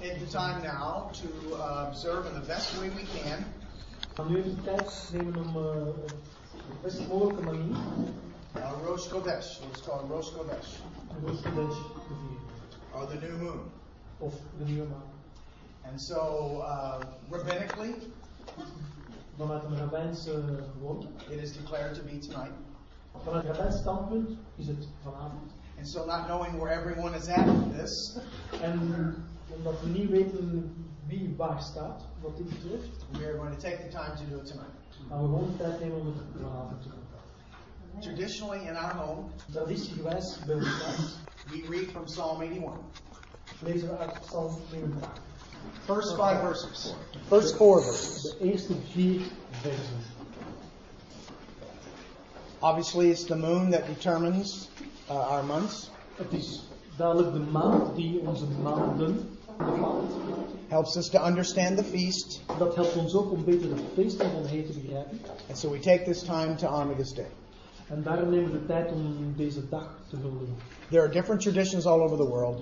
take the time now to uh, observe in the best way we can gaan nu even de tijd nemen om uh, op de best mogelijke manier uh, Rosh Chodesh, what's called Rosh Chodesh, de Rosh Chodesh te vieren. or the new moon. Of de nieuwe maan. And so, uh, rabbinically, Vanuit een rabbijnse gewoonte. it is declared to be tonight. Vanuit een rabbijns standpunt is het vanavond. And so, not knowing where everyone is at with this, En omdat we niet weten wie waar staat, wat dit betreft, we are going to take the time to do it tonight. gaan we gewoon de tijd nemen om het vanavond te doen. Traditionally, in our home, Traditiegewijs bij ons thuis we read from Psalm 81. lezen we uit Psalm 81. First five verses. First four verses. De eerste vier versen. Obviously, it's the moon that determines uh, our months, Het is duidelijk de maand die onze maanden. Helps us to understand the feast, Dat helpt ons ook om beter de feesten van Heer te begrijpen. and so we take this time to honor this day. En daarom nemen we de tijd om deze dag te huldigen. There are different traditions all over the world.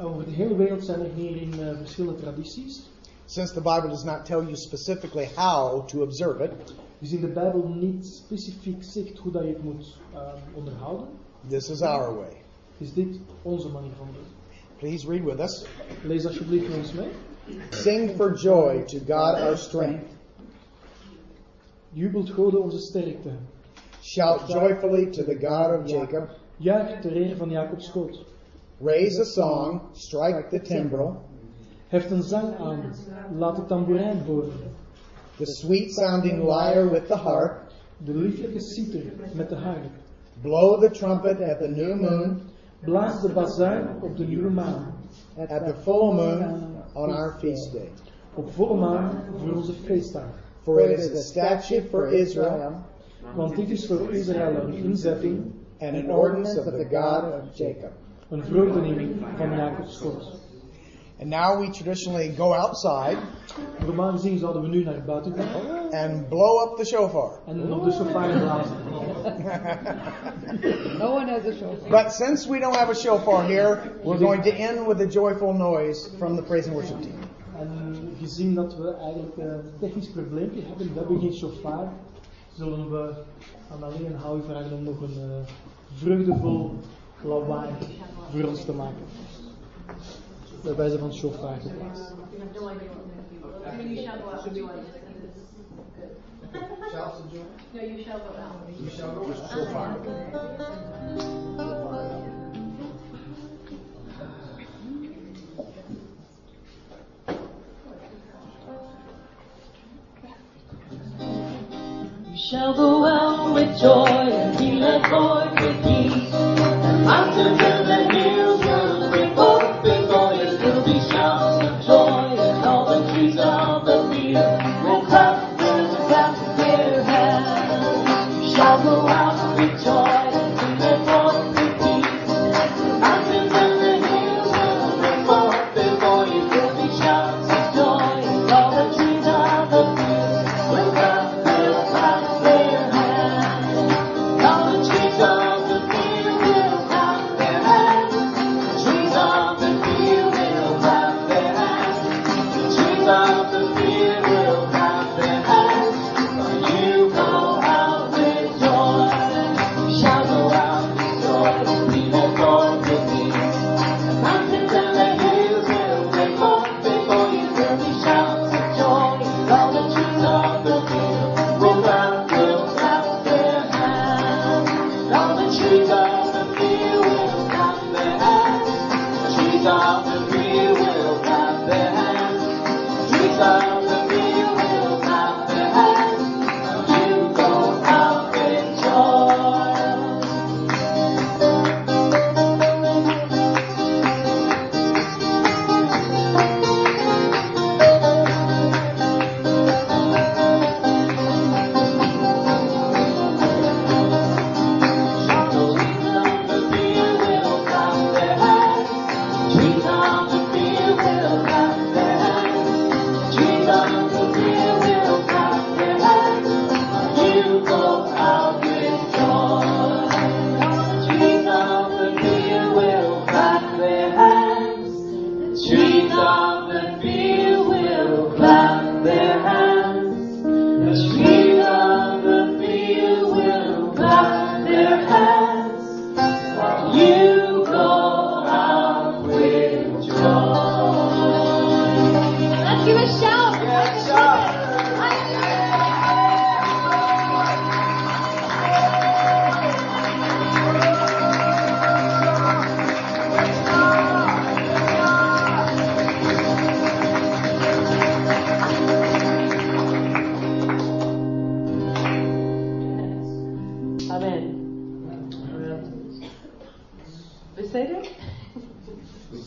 Over de hele wereld zijn er hierin uh, verschillende tradities. Since the Bible does not tell you specifically how to observe it, Dus in de Bijbel niet specifiek zegt hoe dat je het moet uh, onderhouden, this is our way. is dit onze manier van doen. Please read with us. Lees alsjeblieft met ons mee. Sing for joy to God our strength. Jubelt Gode onze sterkte. Shout joyfully to the God of Jacob. Juich ter eer van Jacobs schoot. Raise a song, strike the timbrel. Heft een zang aan. Laat de tamboerijn horen. The sweet sounding lyre with the harp. De lieflijke citer met de harp. Blow the trumpet at the new moon, Blaas de bazuin op de nieuwe maan. at the full moon on our feast day. Op volle maan voor onze feestdag. For it is a statute for Israel Want dit is voor Israël een inzetting, and an ordinance of the God of Jacob. een vreugdeniming van Jacobs schoot. And now we traditionally go outside Normaal gezien zouden we nu naar buiten gaan and blow up the shofar. en op de sofa blazen. No one has a show. But since we don't have a shofar here, we're going to end with a joyful noise from the praise and worship team. En gezien dat we eigenlijk eh, een technisch probleempje hebben, we hebben geen shofar, zullen we aan alleen en Howie vragen om nog een eh, vreugdevol lawaai voor ons te maken. Bij wijze van shofar geplaatst. I mean, you shall go out and join us, and this is good. No, you shall go out. You shall go with shofar. You shall go out with joy and be led forth with ease. The mountains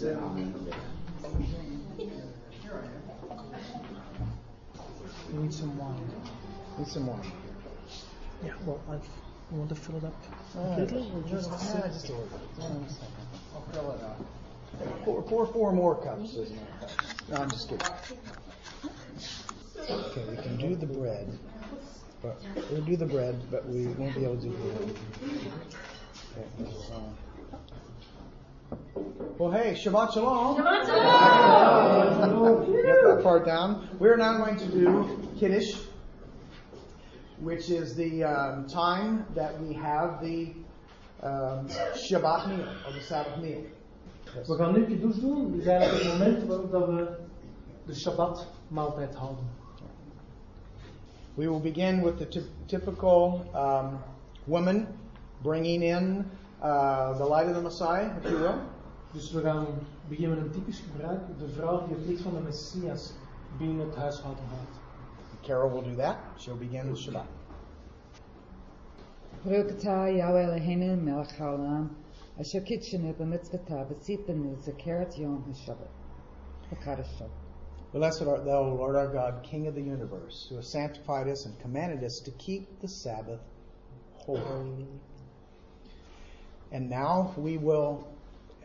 We need some wine. Need some wine. Yeah, well, you want to fill it up completely or just, just yeah, just a little bit. Hold on a second. I'll fill it up. Pour, pour four more cups. No, I'm just kidding. Okay, we can do the bread. But we'll do the bread, but we won't be able to do the. Okay, so- Well, hey, Shabbat Shalom. Shabbat shalom. Get that part down. We're now going to do Kiddush, which is the um, time that we have the um, Shabbat meal, or the Sabbath meal. Yes. We gaan nu kiddush doen. Dit is eigenlijk het moment waarop dat we de Shabbat maaltijd houden. We will begin with the ty- typical um, woman bringing in uh, the light of the Messiah, if you will. Dus we gaan beginnen met een typisch gebruik. De vrouw die het lied van de Messias binnen het huishouden houdt. Carol will do that. She'll begin Shabbat. Brukata Yahweh Eloheinu melech haolam asher kitshenu b'mitzvata v'tzipenu zekeret yom ha'shabbat. HaKadosh Blessed art thou, o Lord our God, King of the universe, who has sanctified us and commanded us to keep the Sabbath holy. And now we will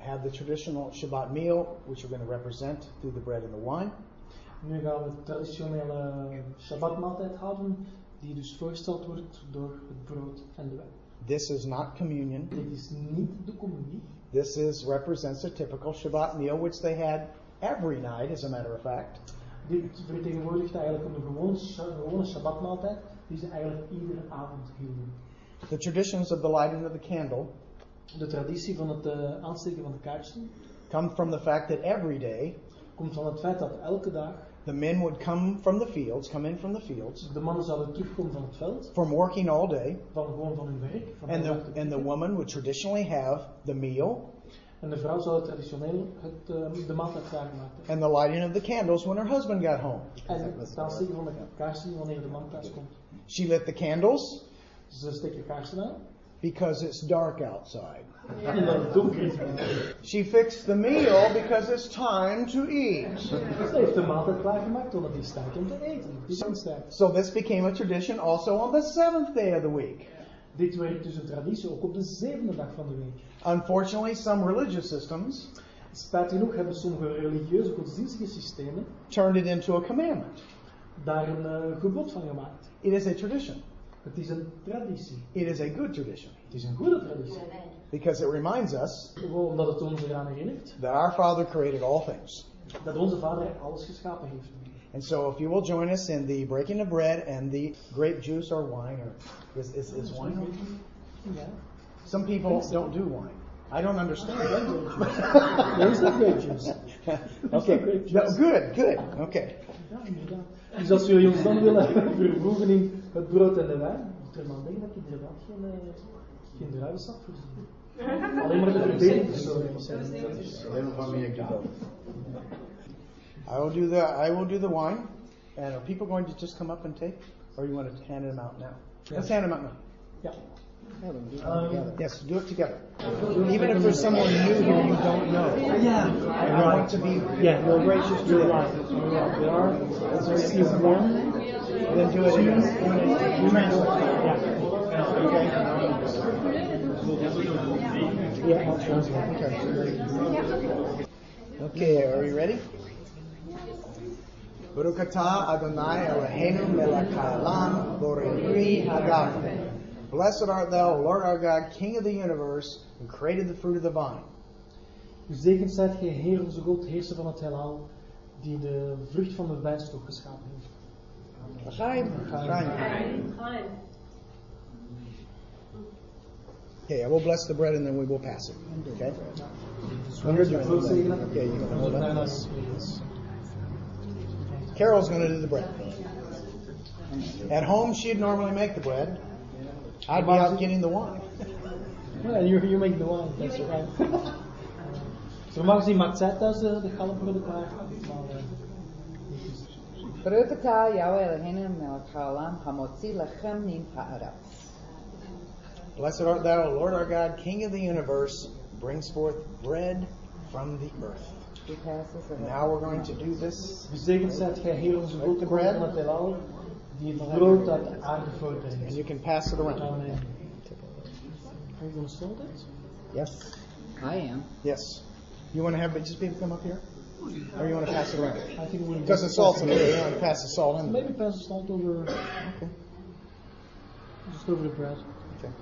have the traditional Shabbat meal, which we're going to represent through the bread and the wine. Nu gaan we de traditionele Shabbatmaaltijd houden, die dus voorgesteld wordt door het brood en de wijn. This is not communion. Dit is niet de communie. This is represents a typical Shabbat meal, which they had every night, as a matter of fact. Dit vertegenwoordigt eigenlijk een gewone, sha- gewone Shabbatmaaltijd die ze eigenlijk iedere avond hielden. The traditions of the lighting of the candle De traditie van het eh, aansteken van de kaarsen come from the fact that every day komt van het feit dat elke dag the men would come from the fields, come in from the fields, de mannen zouden terugkomen van het veld, from working all day, van gewoon van hun werk. Van and the and the woman would traditionally have the meal En de vrouw zou traditioneel het, eh, de maaltijd klaarmaken. and the lighting of the candles when her husband got home. En het aansteken van de kaarsen wanneer de man thuis komt. She lit the candles Ze steken de kaarsen aan. Because it's dark outside. En dat het donker is. She fixed the meal because it's time to eat. Ze heeft de maaltijd klaargemaakt omdat die staat om te eten. Die is staat. So this became a tradition also on the seventh day of the week. Dit werd dus een traditie ook op de zevende dag van de week. Unfortunately, some religious systems Spijt genoeg hebben sommige religieuze godsdienstige systemen turned it into a commandment. daar een eh, gebod van gemaakt. It is a tradition. Het is een traditie. It is a good tradition Het is een goede traditie. because it reminds us omdat het ons eraan herinnert that our Father created all things. dat onze Vader alles geschapen heeft. And so, if you will join us in the breaking of bread and the grape juice or wine, or is, is, is wine? Ja. Some people don't do wine. I don't understand. There is the grape juice. okay, grape No, good, good. Okay. Dus als jullie ons dan willen vervoegen in het brood en de wijn, moet er maar denken dat ik inderdaad geen, geen druivensap voorzien. Alleen maar de verdeling verzorgen. I will do the I will do the wine. And are people going to just come up and take, or you want to hand them out now? Let's hand them out now. Ja. Um, Yes, do it together. Even if there's someone new here you don't know. Yeah. I want to be Yeah, real gracious to you're right. Right. There are, is there one? Then do it again. Yeah. Yeah, I'll translate. Okay, are you ready? Baruch atah Adonai Eloheinu melech haolam borei hagam. Blessed art thou, Lord our God, King of the universe, who created the fruit of the vine. Gezegend zijt gij, Heer onze God, heerser van het heelal, die de vrucht van de wijnstok geschapen heeft. L'chaim. Chaim. Chaim. Okay, I will bless the bread and then we will pass it. Okay? When you're doing it, okay, you can hold up. Carol's going to do the bread. At home, she'd normally make the bread. I'd be out getting the wine. Ja, you, you make the wine, that's right. So normaal gezien maakt zij thuis de, de galmbroeden klaar. Maar, eh, Baruch atah Yahweh Eloheinu melech haolam hamotzi lechem min haaretz. Blessed art thou, Lord our God, King of the universe, brings forth bread from the earth. Who passes or Now we're going to do this. Gezegend zijt gij, Heer, onze Bread. Grote God van het heelal, die het brood uit de aarde voortbrengt. And you can pass it around. Are you going to salt it? Yes. I am. Yes. You want to have just people come up here? Or you want to pass it around? I think we'll Because the salt's in here, you want to pass the salt in. Maybe pass the salt over, Okay. just over the bread. okay.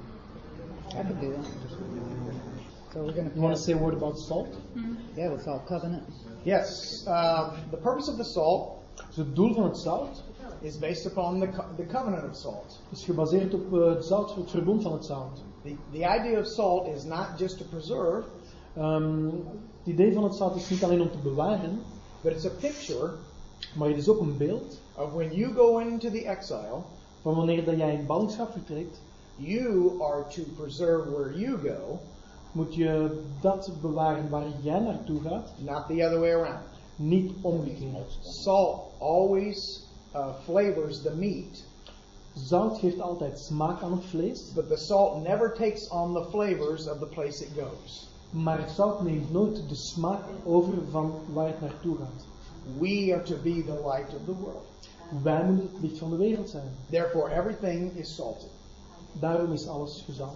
I could do that. So we're going to. You want to to say a word about salt? yeah, it's all covenant. Yes. Uh, the purpose of the salt Dus het doel van het zout is based upon the, co- the covenant of salt. is gebaseerd op eh, het zout, het verbond van het zout. The, the idea of salt is not just to preserve, Ehm, het idee van het zout is niet alleen om te bewaren, but it's a picture maar het is ook een beeld of when you go into the exile, van wanneer dat jij in ballingschap vertrekt, you are to preserve where you go, moet je dat bewaren waar jij naartoe gaat, not the other way around. niet omgekeerd. Salt always uh, flavors the meat, Zout geeft altijd smaak aan het vlees, but the salt never takes on the flavors of the place it goes. maar het zout neemt nooit de smaak over van waar het naartoe gaat. We are to be the light of the world. Wij moeten het licht van de wereld zijn. Therefore, everything is salted. Daarom is alles gezout.